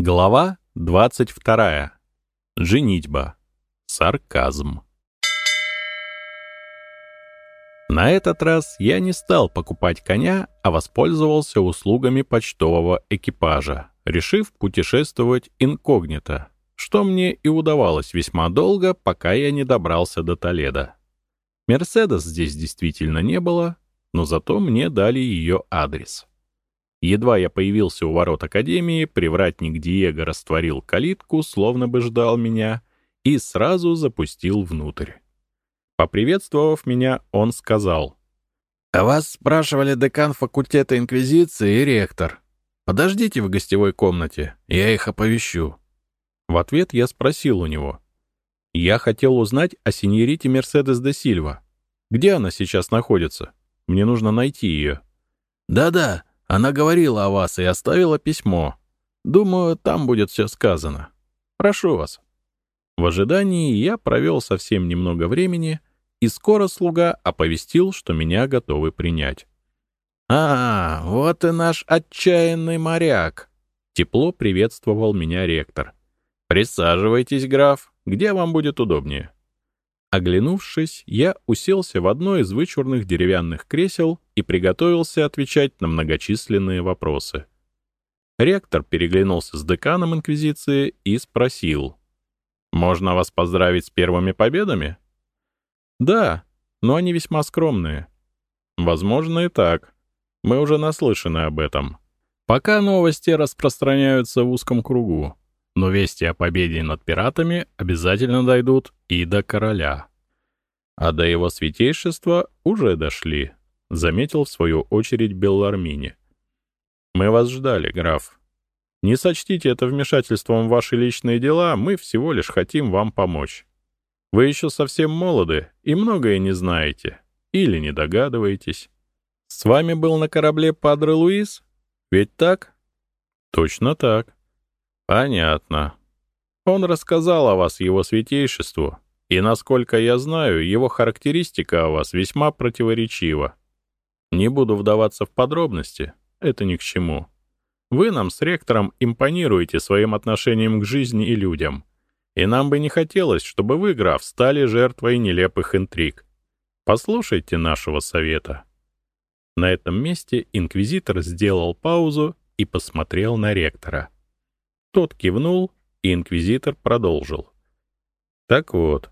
Глава 22. Женитьба. Сарказм. На этот раз я не стал покупать коня, а воспользовался услугами почтового экипажа, решив путешествовать инкогнито, что мне и удавалось весьма долго, пока я не добрался до Толеда. Мерседес здесь действительно не было, но зато мне дали ее адрес. Едва я появился у ворот Академии, привратник Диего растворил калитку, словно бы ждал меня, и сразу запустил внутрь. Поприветствовав меня, он сказал. «А вас спрашивали декан факультета Инквизиции и ректор. Подождите в гостевой комнате, я их оповещу». В ответ я спросил у него. «Я хотел узнать о сеньорите Мерседес де Сильва. Где она сейчас находится? Мне нужно найти ее». «Да-да, она говорила о вас и оставила письмо. Думаю, там будет все сказано. Прошу вас». В ожидании я провел совсем немного времени, и скоро слуга оповестил, что меня готовы принять. «А, вот и наш отчаянный моряк!» Тепло приветствовал меня ректор. «Присаживайтесь, граф, где вам будет удобнее?» Оглянувшись, я уселся в одно из вычурных деревянных кресел и приготовился отвечать на многочисленные вопросы. Ректор переглянулся с деканом Инквизиции и спросил. «Можно вас поздравить с первыми победами?» «Да, но они весьма скромные». «Возможно, и так. Мы уже наслышаны об этом. Пока новости распространяются в узком кругу но вести о победе над пиратами обязательно дойдут и до короля. А до его святейшества уже дошли, заметил в свою очередь Беллармини. Мы вас ждали, граф. Не сочтите это вмешательством в ваши личные дела, мы всего лишь хотим вам помочь. Вы еще совсем молоды и многое не знаете или не догадываетесь. С вами был на корабле Падре Луис? Ведь так? Точно так. «Понятно. Он рассказал о вас его святейшеству, и, насколько я знаю, его характеристика о вас весьма противоречива. Не буду вдаваться в подробности, это ни к чему. Вы нам с ректором импонируете своим отношением к жизни и людям, и нам бы не хотелось, чтобы вы, граф, стали жертвой нелепых интриг. Послушайте нашего совета». На этом месте инквизитор сделал паузу и посмотрел на ректора — тот кивнул, и инквизитор продолжил. Так вот,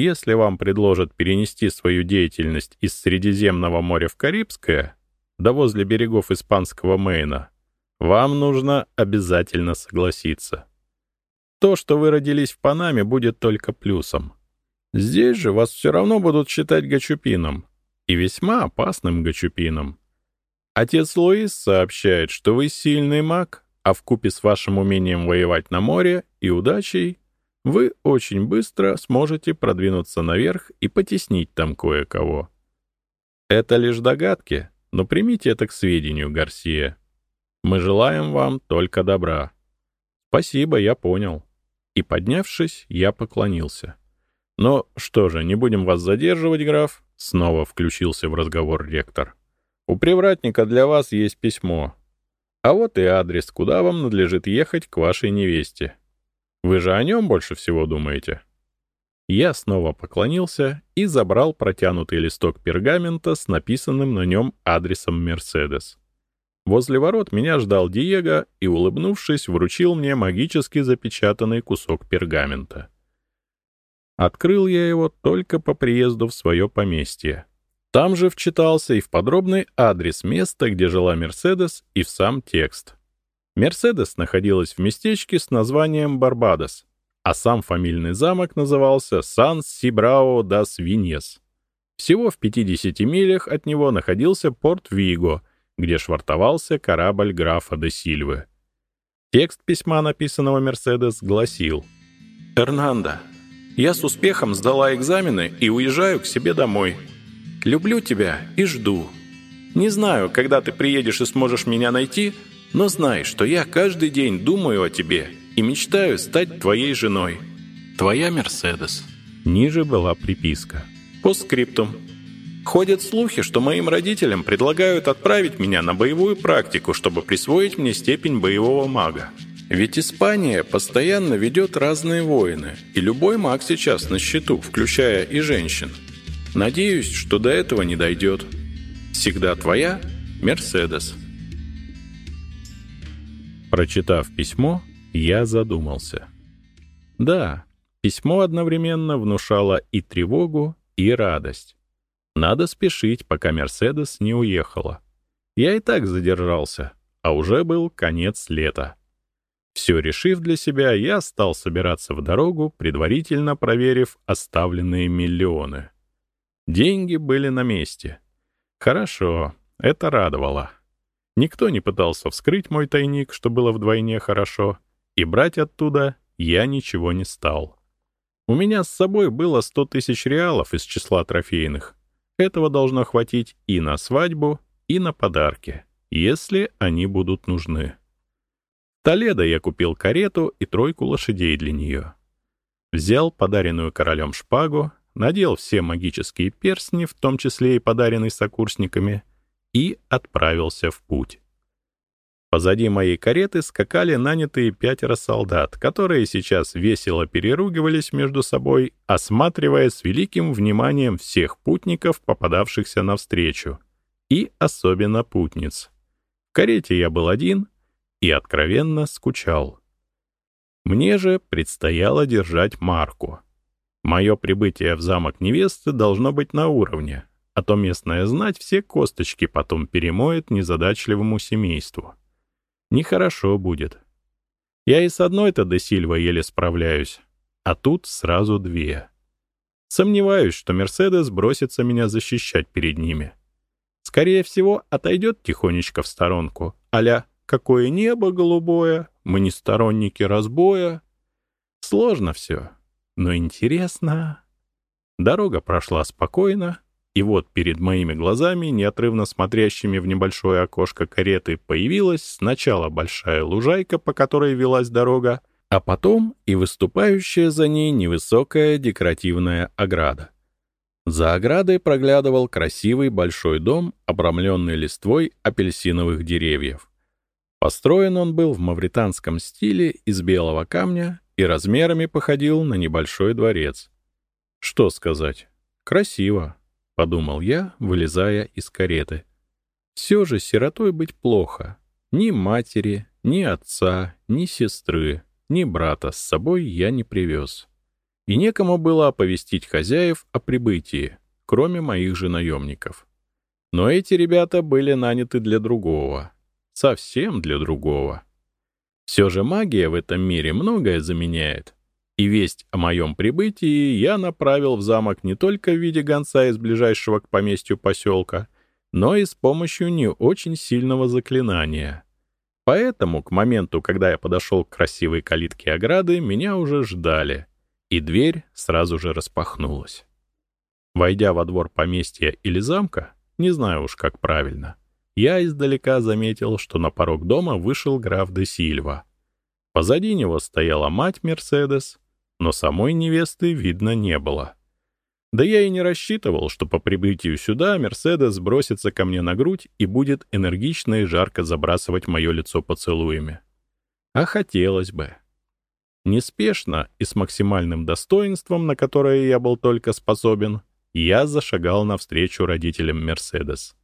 если вам предложат перенести свою деятельность из Средиземного моря в Карибское, да возле берегов испанского Мейна, вам нужно обязательно согласиться. То, что вы родились в Панаме, будет только плюсом. Здесь же вас все равно будут считать гачупином, и весьма опасным гачупином. Отец Луис сообщает, что вы сильный маг, а в купе с вашим умением воевать на море и удачей вы очень быстро сможете продвинуться наверх и потеснить там кое-кого. Это лишь догадки, но примите это к сведению, Гарсия. Мы желаем вам только добра. Спасибо, я понял. И, поднявшись, я поклонился. Но что же, не будем вас задерживать, граф, снова включился в разговор ректор. У привратника для вас есть письмо, а вот и адрес, куда вам надлежит ехать к вашей невесте. Вы же о нем больше всего думаете?» Я снова поклонился и забрал протянутый листок пергамента с написанным на нем адресом «Мерседес». Возле ворот меня ждал Диего и, улыбнувшись, вручил мне магически запечатанный кусок пергамента. Открыл я его только по приезду в свое поместье. Там же вчитался и в подробный адрес места, где жила Мерседес, и в сам текст. Мерседес находилась в местечке с названием Барбадос, а сам фамильный замок назывался Сан-Сибрао дас Виньес. Всего в 50 милях от него находился порт Виго, где швартовался корабль графа де Сильвы. Текст письма, написанного Мерседес, гласил «Эрнандо, я с успехом сдала экзамены и уезжаю к себе домой». Люблю тебя и жду. Не знаю, когда ты приедешь и сможешь меня найти, но знай, что я каждый день думаю о тебе и мечтаю стать твоей женой. Твоя Мерседес». Ниже была приписка. По скриптум. Ходят слухи, что моим родителям предлагают отправить меня на боевую практику, чтобы присвоить мне степень боевого мага. Ведь Испания постоянно ведет разные войны, и любой маг сейчас на счету, включая и женщин. Надеюсь, что до этого не дойдет. Всегда твоя Мерседес. Прочитав письмо, я задумался. Да, письмо одновременно внушало и тревогу, и радость. Надо спешить, пока Мерседес не уехала. Я и так задержался, а уже был конец лета. Все решив для себя, я стал собираться в дорогу, предварительно проверив оставленные миллионы. Деньги были на месте. Хорошо, это радовало. Никто не пытался вскрыть мой тайник, что было вдвойне хорошо, и брать оттуда я ничего не стал. У меня с собой было 100 тысяч реалов из числа трофейных. Этого должно хватить и на свадьбу, и на подарки, если они будут нужны. В Толедо я купил карету и тройку лошадей для нее. Взял подаренную королем шпагу, надел все магические перстни, в том числе и подаренный сокурсниками, и отправился в путь. Позади моей кареты скакали нанятые пятеро солдат, которые сейчас весело переругивались между собой, осматривая с великим вниманием всех путников, попадавшихся навстречу, и особенно путниц. В карете я был один и откровенно скучал. Мне же предстояло держать марку. Мое прибытие в замок невесты должно быть на уровне, а то местная знать все косточки потом перемоет незадачливому семейству. Нехорошо будет. Я и с одной-то до Сильва еле справляюсь, а тут сразу две. Сомневаюсь, что Мерседес бросится меня защищать перед ними. Скорее всего, отойдет тихонечко в сторонку, аля «Какое небо голубое, мы не сторонники разбоя». Сложно все, но интересно. Дорога прошла спокойно, и вот перед моими глазами, неотрывно смотрящими в небольшое окошко кареты, появилась сначала большая лужайка, по которой велась дорога, а потом и выступающая за ней невысокая декоративная ограда. За оградой проглядывал красивый большой дом, обрамленный листвой апельсиновых деревьев. Построен он был в мавританском стиле из белого камня и размерами походил на небольшой дворец. Что сказать? Красиво. — подумал я, вылезая из кареты. «Все же сиротой быть плохо. Ни матери, ни отца, ни сестры, ни брата с собой я не привез. И некому было оповестить хозяев о прибытии, кроме моих же наемников. Но эти ребята были наняты для другого. Совсем для другого. Все же магия в этом мире многое заменяет и весть о моем прибытии я направил в замок не только в виде гонца из ближайшего к поместью поселка, но и с помощью не очень сильного заклинания. Поэтому к моменту, когда я подошел к красивой калитке ограды, меня уже ждали, и дверь сразу же распахнулась. Войдя во двор поместья или замка, не знаю уж как правильно, я издалека заметил, что на порог дома вышел граф де Сильва. Позади него стояла мать Мерседес, но самой невесты видно не было. Да я и не рассчитывал, что по прибытию сюда Мерседес бросится ко мне на грудь и будет энергично и жарко забрасывать мое лицо поцелуями. А хотелось бы. Неспешно и с максимальным достоинством, на которое я был только способен, я зашагал навстречу родителям Мерседес.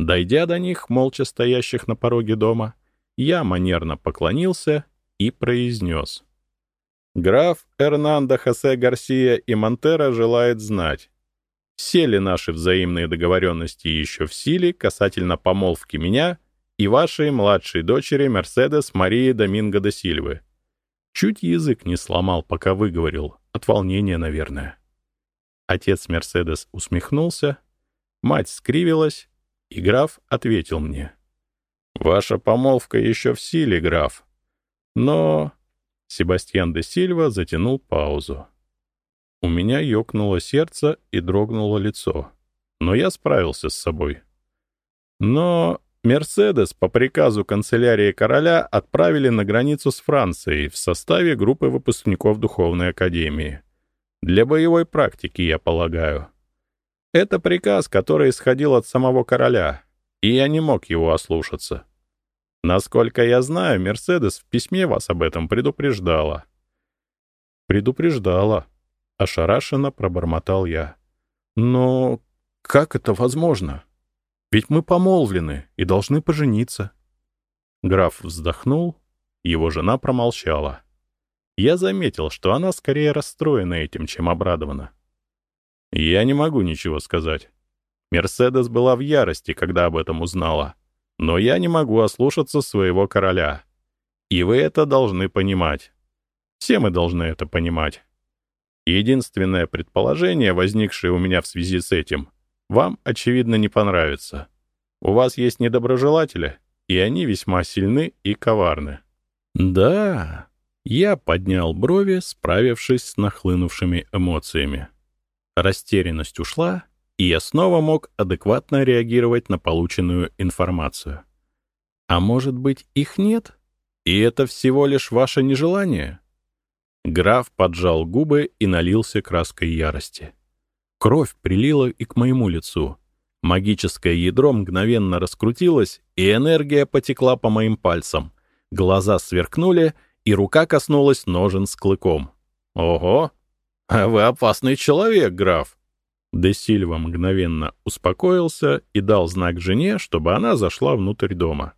Дойдя до них, молча стоящих на пороге дома, я манерно поклонился и произнес — Граф Эрнандо Хосе Гарсия и Монтера желает знать, все ли наши взаимные договоренности еще в силе касательно помолвки меня и вашей младшей дочери Мерседес Марии Доминго де Сильвы. Чуть язык не сломал, пока выговорил, от волнения, наверное. Отец Мерседес усмехнулся, мать скривилась, и граф ответил мне. «Ваша помолвка еще в силе, граф. Но Себастьян де Сильва затянул паузу. У меня ёкнуло сердце и дрогнуло лицо. Но я справился с собой. Но «Мерседес» по приказу канцелярии короля отправили на границу с Францией в составе группы выпускников Духовной Академии. Для боевой практики, я полагаю. Это приказ, который исходил от самого короля, и я не мог его ослушаться. Насколько я знаю, Мерседес в письме вас об этом предупреждала. Предупреждала. Ошарашенно пробормотал я. Но как это возможно? Ведь мы помолвлены и должны пожениться. Граф вздохнул, его жена промолчала. Я заметил, что она скорее расстроена этим, чем обрадована. Я не могу ничего сказать. Мерседес была в ярости, когда об этом узнала. Но я не могу ослушаться своего короля. И вы это должны понимать. Все мы должны это понимать. Единственное предположение, возникшее у меня в связи с этим, вам, очевидно, не понравится. У вас есть недоброжелатели, и они весьма сильны и коварны. Да, я поднял брови, справившись с нахлынувшими эмоциями. Растерянность ушла, и я снова мог адекватно реагировать на полученную информацию. А может быть, их нет? И это всего лишь ваше нежелание? Граф поджал губы и налился краской ярости. Кровь прилила и к моему лицу — Магическое ядро мгновенно раскрутилось, и энергия потекла по моим пальцам. Глаза сверкнули, и рука коснулась ножен с клыком. «Ого! А вы опасный человек, граф!» Де Сильва мгновенно успокоился и дал знак жене, чтобы она зашла внутрь дома.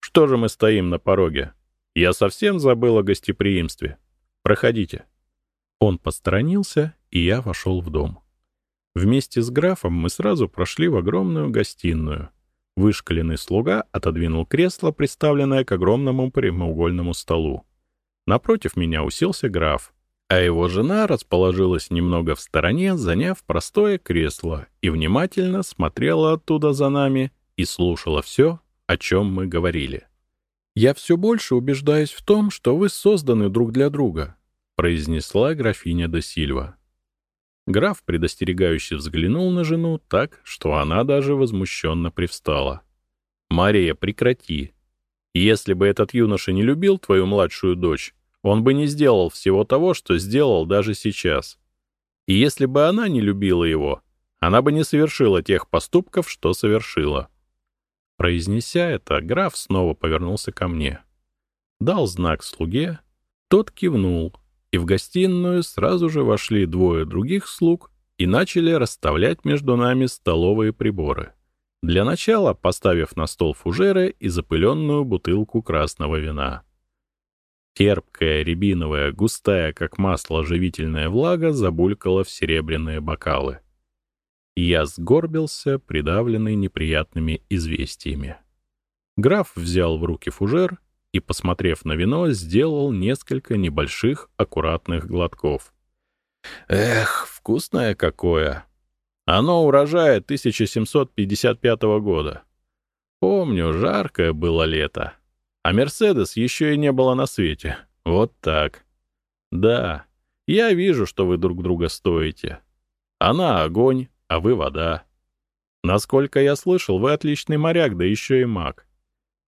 «Что же мы стоим на пороге? Я совсем забыл о гостеприимстве. Проходите». Он посторонился, и я вошел в дом. Вместе с графом мы сразу прошли в огромную гостиную. Вышкаленный слуга отодвинул кресло, приставленное к огромному прямоугольному столу. Напротив меня уселся граф, а его жена расположилась немного в стороне, заняв простое кресло, и внимательно смотрела оттуда за нами и слушала все, о чем мы говорили. «Я все больше убеждаюсь в том, что вы созданы друг для друга», произнесла графиня де Сильва. Граф предостерегающе взглянул на жену так, что она даже возмущенно привстала. «Мария, прекрати. Если бы этот юноша не любил твою младшую дочь, он бы не сделал всего того, что сделал даже сейчас. И если бы она не любила его, она бы не совершила тех поступков, что совершила». Произнеся это, граф снова повернулся ко мне. Дал знак слуге, тот кивнул — и в гостиную сразу же вошли двое других слуг и начали расставлять между нами столовые приборы. Для начала поставив на стол фужеры и запыленную бутылку красного вина. Терпкая, рябиновая, густая, как масло, живительная влага забулькала в серебряные бокалы. Я сгорбился, придавленный неприятными известиями. Граф взял в руки фужер и, посмотрев на вино, сделал несколько небольших аккуратных глотков. Эх, вкусное какое! Оно урожая 1755 года. Помню, жаркое было лето. А Мерседес еще и не было на свете. Вот так. Да, я вижу, что вы друг друга стоите. Она огонь, а вы вода. Насколько я слышал, вы отличный моряк, да еще и маг.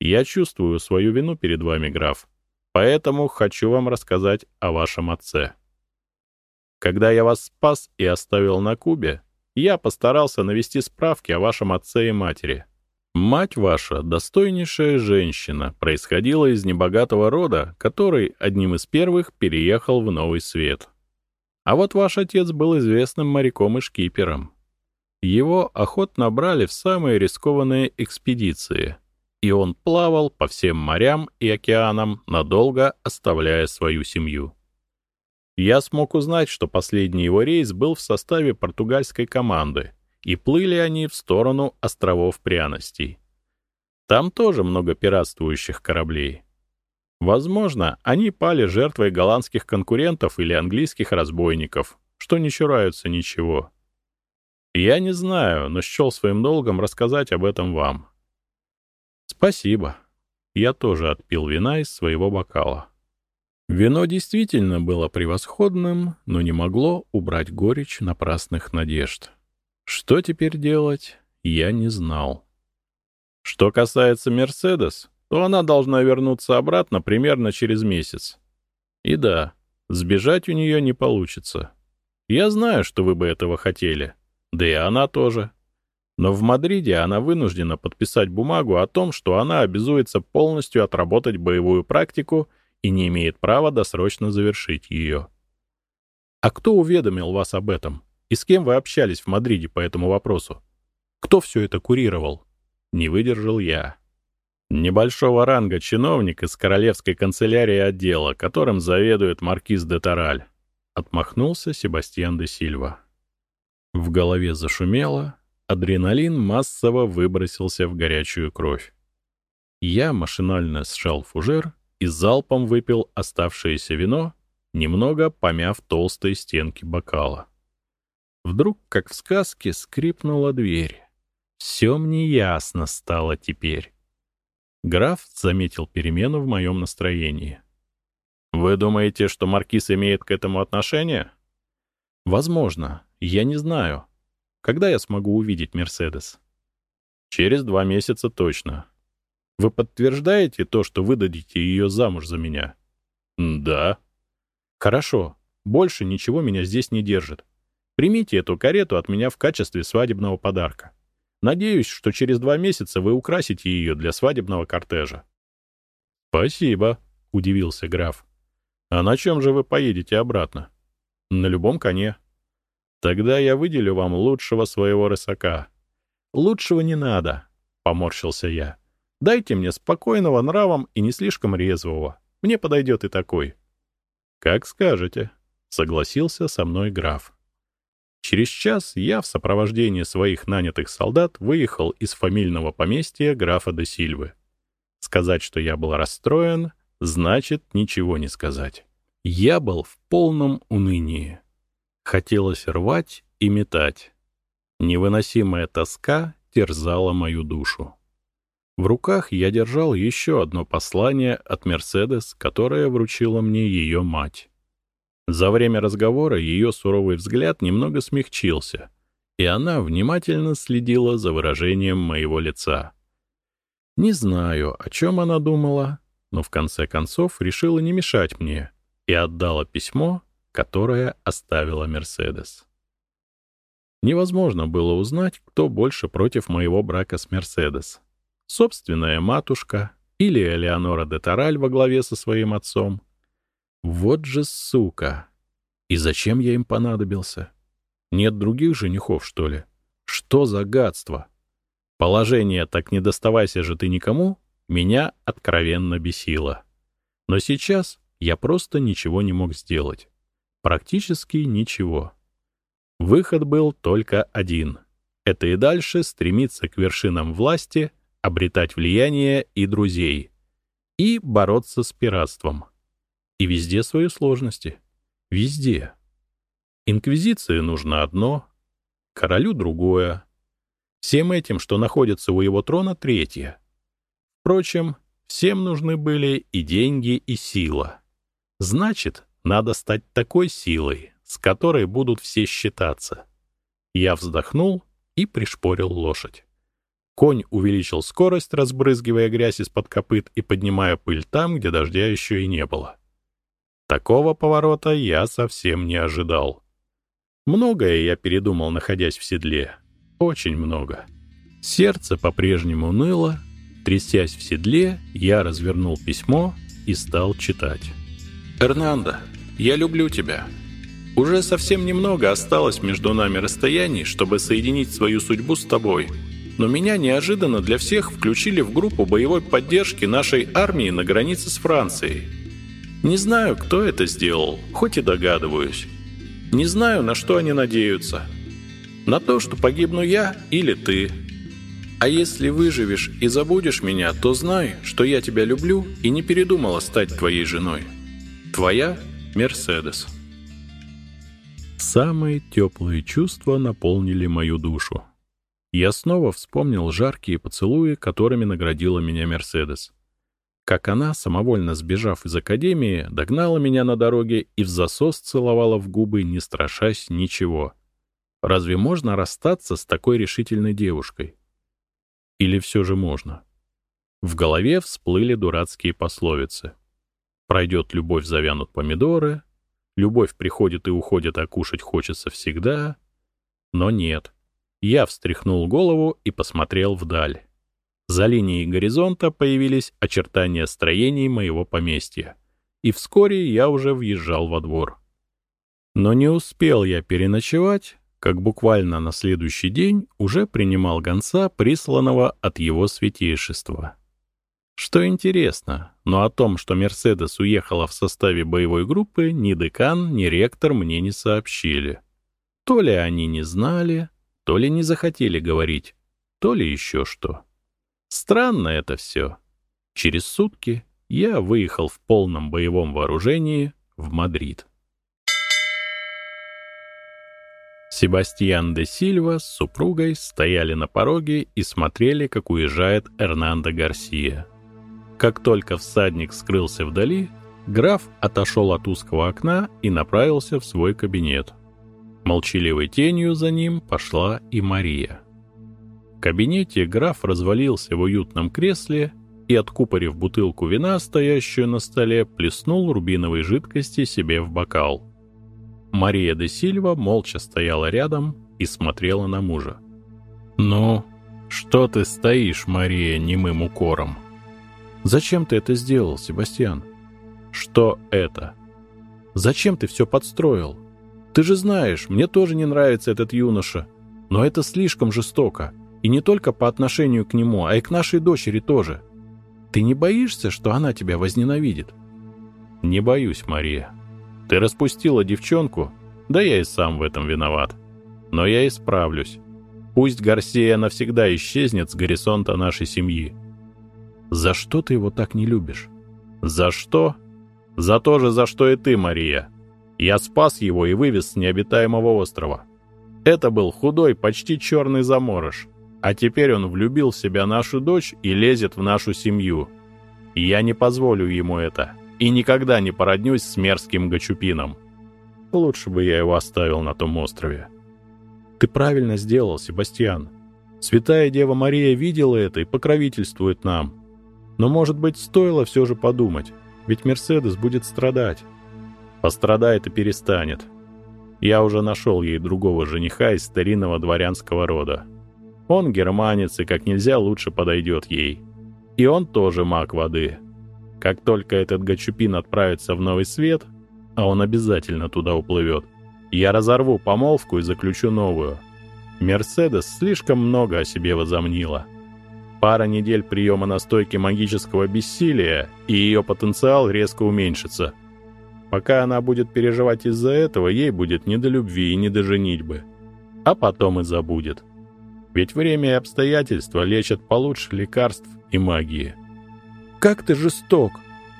Я чувствую свою вину перед вами, граф, поэтому хочу вам рассказать о вашем отце. Когда я вас спас и оставил на Кубе, я постарался навести справки о вашем отце и матери. Мать ваша, достойнейшая женщина, происходила из небогатого рода, который одним из первых переехал в Новый Свет. А вот ваш отец был известным моряком и шкипером. Его охотно брали в самые рискованные экспедиции — и он плавал по всем морям и океанам, надолго оставляя свою семью. Я смог узнать, что последний его рейс был в составе португальской команды, и плыли они в сторону островов пряностей. Там тоже много пиратствующих кораблей. Возможно, они пали жертвой голландских конкурентов или английских разбойников, что не чураются ничего. Я не знаю, но счел своим долгом рассказать об этом вам. «Спасибо». Я тоже отпил вина из своего бокала. Вино действительно было превосходным, но не могло убрать горечь напрасных надежд. Что теперь делать, я не знал. Что касается «Мерседес», то она должна вернуться обратно примерно через месяц. И да, сбежать у нее не получится. Я знаю, что вы бы этого хотели. Да и она тоже. Но в Мадриде она вынуждена подписать бумагу о том, что она обязуется полностью отработать боевую практику и не имеет права досрочно завершить ее. А кто уведомил вас об этом? И с кем вы общались в Мадриде по этому вопросу? Кто все это курировал? Не выдержал я. Небольшого ранга чиновник из королевской канцелярии отдела, которым заведует маркиз де Тараль. Отмахнулся Себастьян де Сильва. В голове зашумело, адреналин массово выбросился в горячую кровь. Я машинально сжал фужер и залпом выпил оставшееся вино, немного помяв толстые стенки бокала. Вдруг, как в сказке, скрипнула дверь. Все мне ясно стало теперь. Граф заметил перемену в моем настроении. «Вы думаете, что Маркиз имеет к этому отношение?» «Возможно. Я не знаю. Когда я смогу увидеть Мерседес?» «Через два месяца точно. Вы подтверждаете то, что выдадите ее замуж за меня?» «Да». «Хорошо. Больше ничего меня здесь не держит. Примите эту карету от меня в качестве свадебного подарка. Надеюсь, что через два месяца вы украсите ее для свадебного кортежа». «Спасибо», — удивился граф. «А на чем же вы поедете обратно?» «На любом коне». «Тогда я выделю вам лучшего своего рысака». «Лучшего не надо», — поморщился я. «Дайте мне спокойного нравом и не слишком резвого. Мне подойдет и такой». «Как скажете», — согласился со мной граф. Через час я в сопровождении своих нанятых солдат выехал из фамильного поместья графа де Сильвы. Сказать, что я был расстроен, значит ничего не сказать. Я был в полном унынии. Хотелось рвать и метать. Невыносимая тоска терзала мою душу. В руках я держал еще одно послание от Мерседес, которое вручила мне ее мать. За время разговора ее суровый взгляд немного смягчился, и она внимательно следила за выражением моего лица. Не знаю, о чем она думала, но в конце концов решила не мешать мне и отдала письмо, которое оставила Мерседес. Невозможно было узнать, кто больше против моего брака с Мерседес. Собственная матушка или Элеонора де Тараль во главе со своим отцом — вот же сука! И зачем я им понадобился? Нет других женихов, что ли? Что за гадство? Положение «так не доставайся же ты никому» меня откровенно бесило. Но сейчас я просто ничего не мог сделать. Практически ничего. Выход был только один. Это и дальше стремиться к вершинам власти, обретать влияние и друзей. И бороться с пиратством. И везде свои сложности. Везде. Инквизиции нужно одно, королю другое. Всем этим, что находится у его трона, третье. Впрочем, всем нужны были и деньги, и сила. Значит, надо стать такой силой, с которой будут все считаться. Я вздохнул и пришпорил лошадь. Конь увеличил скорость, разбрызгивая грязь из-под копыт и поднимая пыль там, где дождя еще и не было. Такого поворота я совсем не ожидал. Многое я передумал, находясь в седле. Очень много. Сердце по-прежнему ныло. Трясясь в седле, я развернул письмо и стал читать. «Эрнандо, я люблю тебя. Уже совсем немного осталось между нами расстояний, чтобы соединить свою судьбу с тобой. Но меня неожиданно для всех включили в группу боевой поддержки нашей армии на границе с Францией. Не знаю, кто это сделал, хоть и догадываюсь. Не знаю, на что они надеются. На то, что погибну я или ты. А если выживешь и забудешь меня, то знай, что я тебя люблю и не передумала стать твоей женой. Твоя Мерседес. Самые теплые чувства наполнили мою душу. Я снова вспомнил жаркие поцелуи, которыми наградила меня Мерседес как она, самовольно сбежав из академии, догнала меня на дороге и в засос целовала в губы, не страшась ничего. Разве можно расстаться с такой решительной девушкой? Или все же можно? В голове всплыли дурацкие пословицы. Пройдет любовь, завянут помидоры, любовь приходит и уходит, а кушать хочется всегда. Но нет. Я встряхнул голову и посмотрел вдаль. За линией горизонта появились очертания строений моего поместья, и вскоре я уже въезжал во двор. Но не успел я переночевать, как буквально на следующий день уже принимал гонца, присланного от его святейшества. Что интересно, но о том, что «Мерседес» уехала в составе боевой группы, ни декан, ни ректор мне не сообщили. То ли они не знали, то ли не захотели говорить, то ли еще что. Странно это все. Через сутки я выехал в полном боевом вооружении в Мадрид. Себастьян де Сильва с супругой стояли на пороге и смотрели, как уезжает Эрнандо Гарсия. Как только всадник скрылся вдали, граф отошел от узкого окна и направился в свой кабинет. Молчаливой тенью за ним пошла и Мария. Кабинете граф развалился в уютном кресле и, откупорив бутылку вина, стоящую на столе, плеснул рубиновой жидкости себе в бокал. Мария де Сильва молча стояла рядом и смотрела на мужа. «Ну, что ты стоишь, Мария, немым укором?» «Зачем ты это сделал, Себастьян?» «Что это?» «Зачем ты все подстроил? Ты же знаешь, мне тоже не нравится этот юноша. Но это слишком жестоко. И не только по отношению к нему, а и к нашей дочери тоже. Ты не боишься, что она тебя возненавидит?» «Не боюсь, Мария. Ты распустила девчонку, да я и сам в этом виноват. Но я исправлюсь. Пусть Гарсия навсегда исчезнет с горизонта нашей семьи. За что ты его так не любишь? За что? За то же, за что и ты, Мария. Я спас его и вывез с необитаемого острова. Это был худой, почти черный заморож. А теперь он влюбил в себя нашу дочь и лезет в нашу семью. я не позволю ему это. И никогда не породнюсь с мерзким Гачупином. Лучше бы я его оставил на том острове. Ты правильно сделал, Себастьян. Святая Дева Мария видела это и покровительствует нам. Но, может быть, стоило все же подумать, ведь Мерседес будет страдать. Пострадает и перестанет. Я уже нашел ей другого жениха из старинного дворянского рода. Он германец и как нельзя лучше подойдет ей. И он тоже маг воды. Как только этот Гачупин отправится в новый свет, а он обязательно туда уплывет, я разорву помолвку и заключу новую. Мерседес слишком много о себе возомнила. Пара недель приема настойки магического бессилия, и ее потенциал резко уменьшится. Пока она будет переживать из-за этого, ей будет не до любви и не до женитьбы. А потом и забудет. Ведь время и обстоятельства лечат получше лекарств и магии. «Как ты жесток!»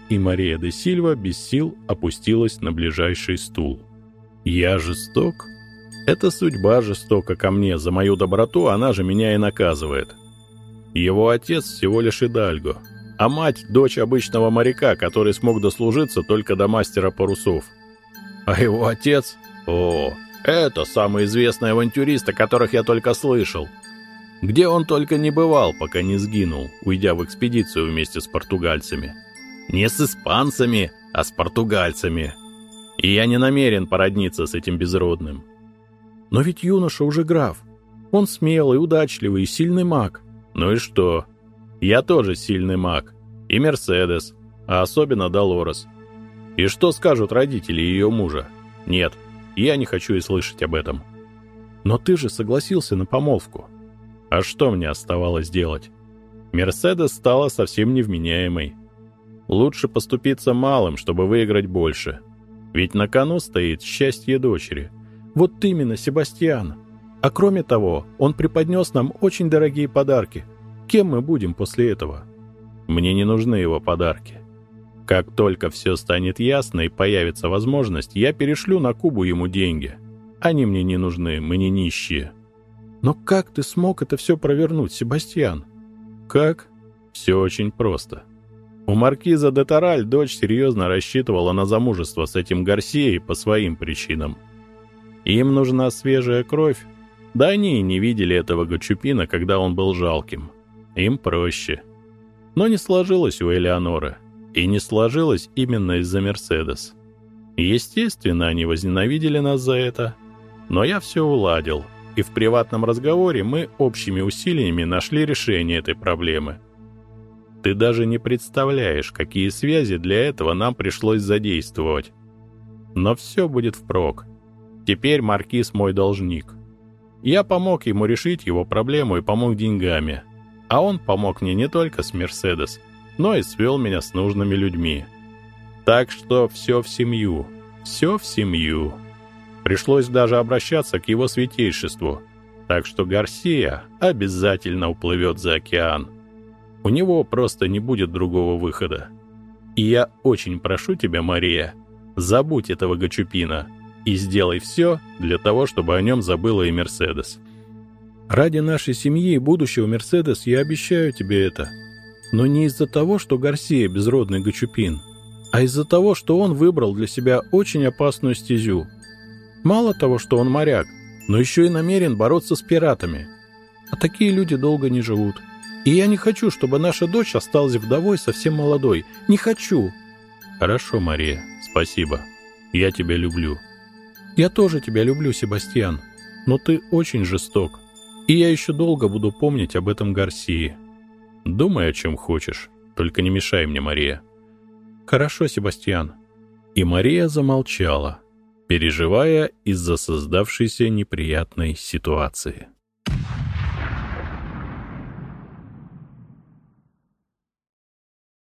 И Мария де Сильва без сил опустилась на ближайший стул. «Я жесток?» «Это судьба жестока ко мне. За мою доброту она же меня и наказывает. Его отец всего лишь Идальго, а мать — дочь обычного моряка, который смог дослужиться только до мастера парусов. А его отец? О, это самый известный авантюрист, о которых я только слышал. Где он только не бывал, пока не сгинул, уйдя в экспедицию вместе с португальцами. Не с испанцами, а с португальцами. И я не намерен породниться с этим безродным. Но ведь юноша уже граф. Он смелый, удачливый и сильный маг. Ну и что? Я тоже сильный маг. И Мерседес, а особенно Долорес. И что скажут родители ее мужа? Нет, я не хочу и слышать об этом. Но ты же согласился на помолвку. А что мне оставалось делать? Мерседес стала совсем невменяемой. Лучше поступиться малым, чтобы выиграть больше. Ведь на кону стоит счастье дочери. Вот именно, Себастьян. А кроме того, он преподнес нам очень дорогие подарки. Кем мы будем после этого? Мне не нужны его подарки. Как только все станет ясно и появится возможность, я перешлю на Кубу ему деньги. Они мне не нужны, мы не нищие. Но как ты смог это все провернуть, Себастьян? Как? Все очень просто. У маркиза де Тараль дочь серьезно рассчитывала на замужество с этим Гарсией по своим причинам. Им нужна свежая кровь, да они и не видели этого Гачупина, когда он был жалким. Им проще. Но не сложилось у Элеоноры. И не сложилось именно из-за Мерседес. Естественно, они возненавидели нас за это. Но я все уладил. И в приватном разговоре мы общими усилиями нашли решение этой проблемы. Ты даже не представляешь, какие связи для этого нам пришлось задействовать. Но все будет впрок. Теперь Маркиз мой должник. Я помог ему решить его проблему и помог деньгами. А он помог мне не только с Мерседес, но и свел меня с нужными людьми. Так что все в семью, все в семью. Пришлось даже обращаться к его святейшеству, так что Гарсия обязательно уплывет за океан. У него просто не будет другого выхода. И я очень прошу тебя, Мария, забудь этого Гачупина и сделай все для того, чтобы о нем забыла и Мерседес. Ради нашей семьи и будущего Мерседес я обещаю тебе это. Но не из-за того, что Гарсия безродный Гачупин, а из-за того, что он выбрал для себя очень опасную стезю. Мало того, что он моряк, но еще и намерен бороться с пиратами. А такие люди долго не живут. И я не хочу, чтобы наша дочь осталась вдовой совсем молодой. Не хочу. Хорошо, Мария, спасибо. Я тебя люблю. Я тоже тебя люблю, Себастьян. Но ты очень жесток. И я еще долго буду помнить об этом Гарсии. Думай, о чем хочешь. Только не мешай мне, Мария. Хорошо, Себастьян. И Мария замолчала, переживая из-за создавшейся неприятной ситуации.